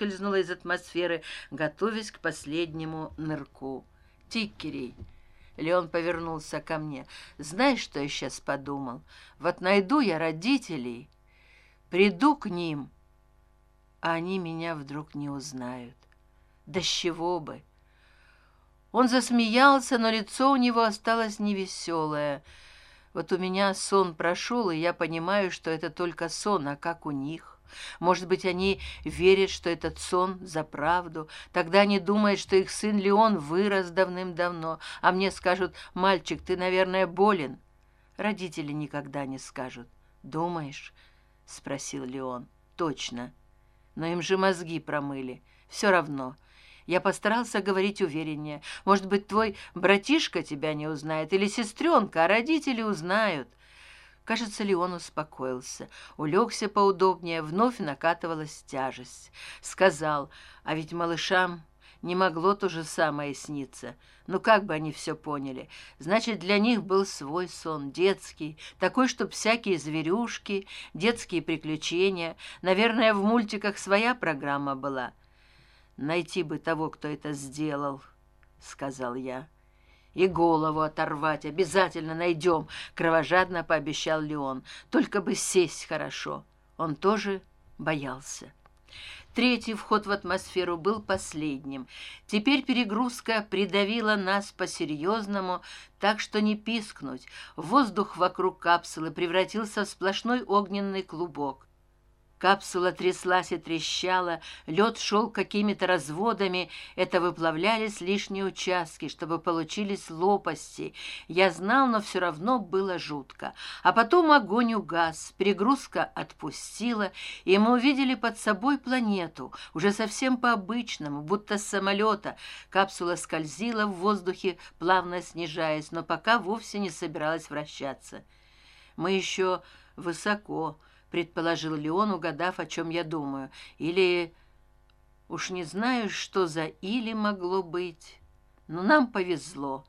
выскользнула из атмосферы готовясь к последнему нырку. Тикерей леон повернулся ко мне. Знаешь что я сейчас подумал? Вот найду я родителей приду к ним а они меня вдруг не узнают да с чего бы? Он засмеялся но лицо у него осталось невеселое вот у меня сон прошел и я понимаю что это только сон а как у них может быть они верят что этот сон за правду. Тогда они думают что их сын леон вырос давным давно а мне скажут мальчик ты наверное болен родители никогда не скажут думаешь спросил леон. Точно. Но им же мозги промыли. Все равно. Я постарался говорить увереннее. Может быть твой братишка тебя не узнает или сестренка а родители узнают кажется ли он успокоился. Улегся поудобнее вновь накатывалась тяжесть. Сказал а ведь малышам не могло то же самое сниться. Ну как бы они все поняли? Значит для них был свой сон детский такой чтоб всякие зверюшки детские приключения. Наверное в мультиках своя программа была. Найти бы того кто это сделал сказал я и голову оторвать обязательно найдем кровожадно пообещал леон. Только бы сесть хорошо. Он тоже боялся. Третий вход в атмосферу был последним. Теперь перегрузка придавила нас по серьезному так что не пискнуть. Воздух вокруг капсулы превратился в сплошной огненный клубок капсула тряслась и трещала лед шел какими то разводами. Это выплавлялись лишние участки чтобы получились лопасти. Я знал но все равно было жутко. А потом огонь угас перегрузка отпустила и мы увидели под собой планету уже совсем по обычному будто с самолета капсула скользила в воздухе плавно снижаясь но пока вовсе не собиралась вращаться. Мы еще высоко предположил леон угадав о чем я думаю. Или уж не знаю что за или могло быть? Но нам повезло.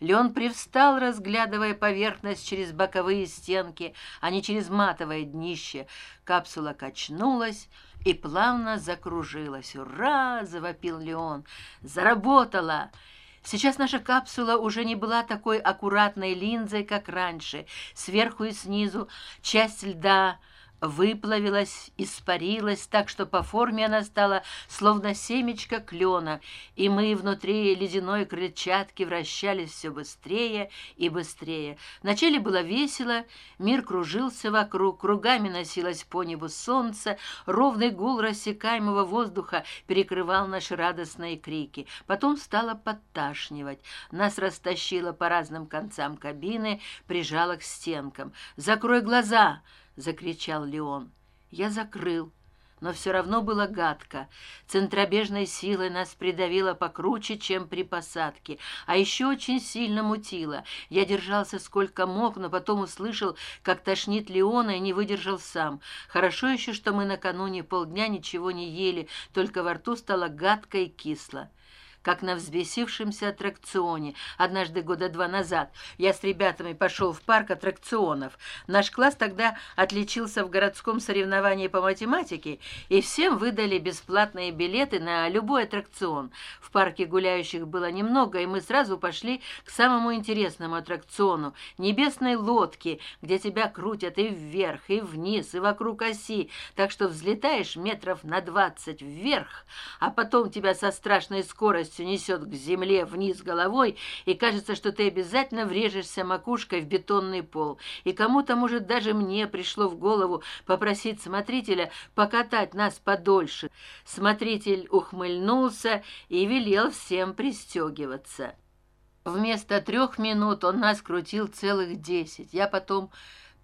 Леон привстал разглядывая поверхность через боковые стенки а не через матовое днище. Капсула качнулась и плавно закружилась. Ура завопил леон. Заработала! Сейчас наша капсула уже не была такой аккуратной линзой как раньше. Сверху и снизу часть льда выплавилась испарилась так что по форме она стала словно семечко клена и мы внутри ледяной крыльчатки вращались все быстрее и быстрее. Вначале было весело мир кружился вокруг кругами носилось по небу солнце ровный гул рассекаемого воздуха перекрывал наши радостные крики. Потом стало подташнивать. Нас растащило по разным концам кабины прижало к стенкам. Закрой глаза закричал леон я закрыл но все равно было гадко. Центробежной силой нас придавило покруче чем при посадке а еще очень сильно мутило. Я держался сколько мог но потом услышал как тошнит леона и не выдержал сам. Хорошо еще что мы накануне полдня ничего не ели только во рту стало гадко и кисло как на взбесившемся аттракционе. Однажды года два назад я с ребятами пошел в парк аттракционов. Наш класс тогда отличился в городском соревновании по математике и всем выдали бесплатные билеты на любой аттракцион. В парке гуляющих было немного и мы сразу пошли к самому интересному аттракциону небесной лодки где тебя крутят и вверх и вниз и вокруг оси. Так что взлетаешь метров на двадцать вверх а потом тебя со страшной скоростью полностью несет к земле вниз головой и кажется что ты обязательно врежешься макушкой в бетонный пол. И кому то может даже мне пришло в голову попросить смотрителя покатать нас подольше. Смотритель ухмыльнулся и велел всем пристегиваться. Вместо трех минут он нас крутил целых десять. Я потом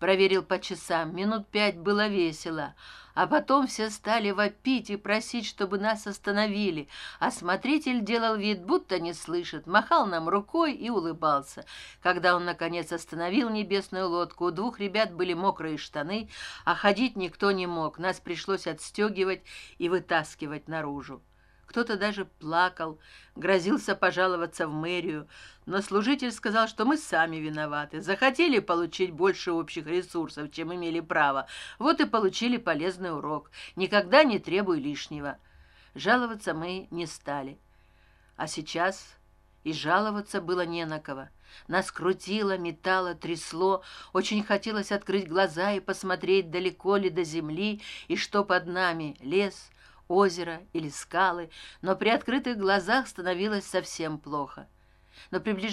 проверил по часам минут пять было весело. А потом все стали вопить и просить чтобы нас остановили. А смотритель делал вид будто не слышит махал нам рукой и улыбался. Когда он наконец остановил небесную лодку у двух ребят были мокрые штаны а ходить никто не мог. Нас пришлось отстегивать и вытаскивать наружу кто-то даже плакал грозился пожаловаться в мэрию. Но служитель сказал что мы сами виноваты. Захотели получить больше общих ресурсов чем имели право. Вот и получили полезный урок. Никогда не требуй лишнего. Жаловаться мы не стали. А сейчас и жаловаться было не на кого. Нас крутило метало трясло. Очень хотелось открыть глаза и посмотреть далеко ли до земли и что под нами лес озеро или скалы но при открытых глазах становилось совсем плохо. Но приближ